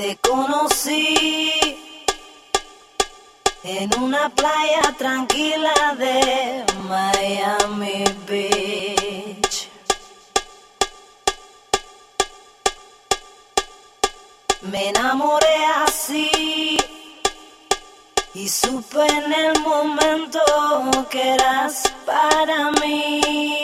Te conocí en una playa tranquila de Miami Beach. Me enamoré así y supe en el momento que eras para mí.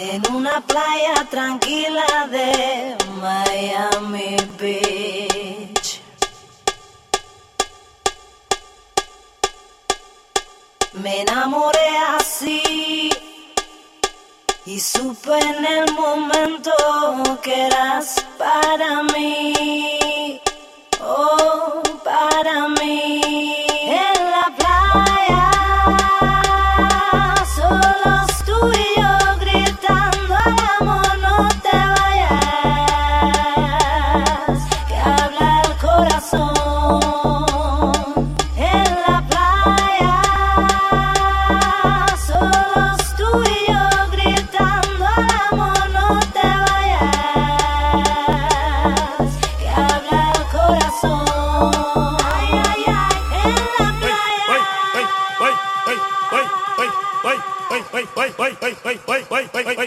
en una playa tranquila de Miami Beach. Me enamoré así y supe en el momento que eras para mí. oi, oi, oi, oi.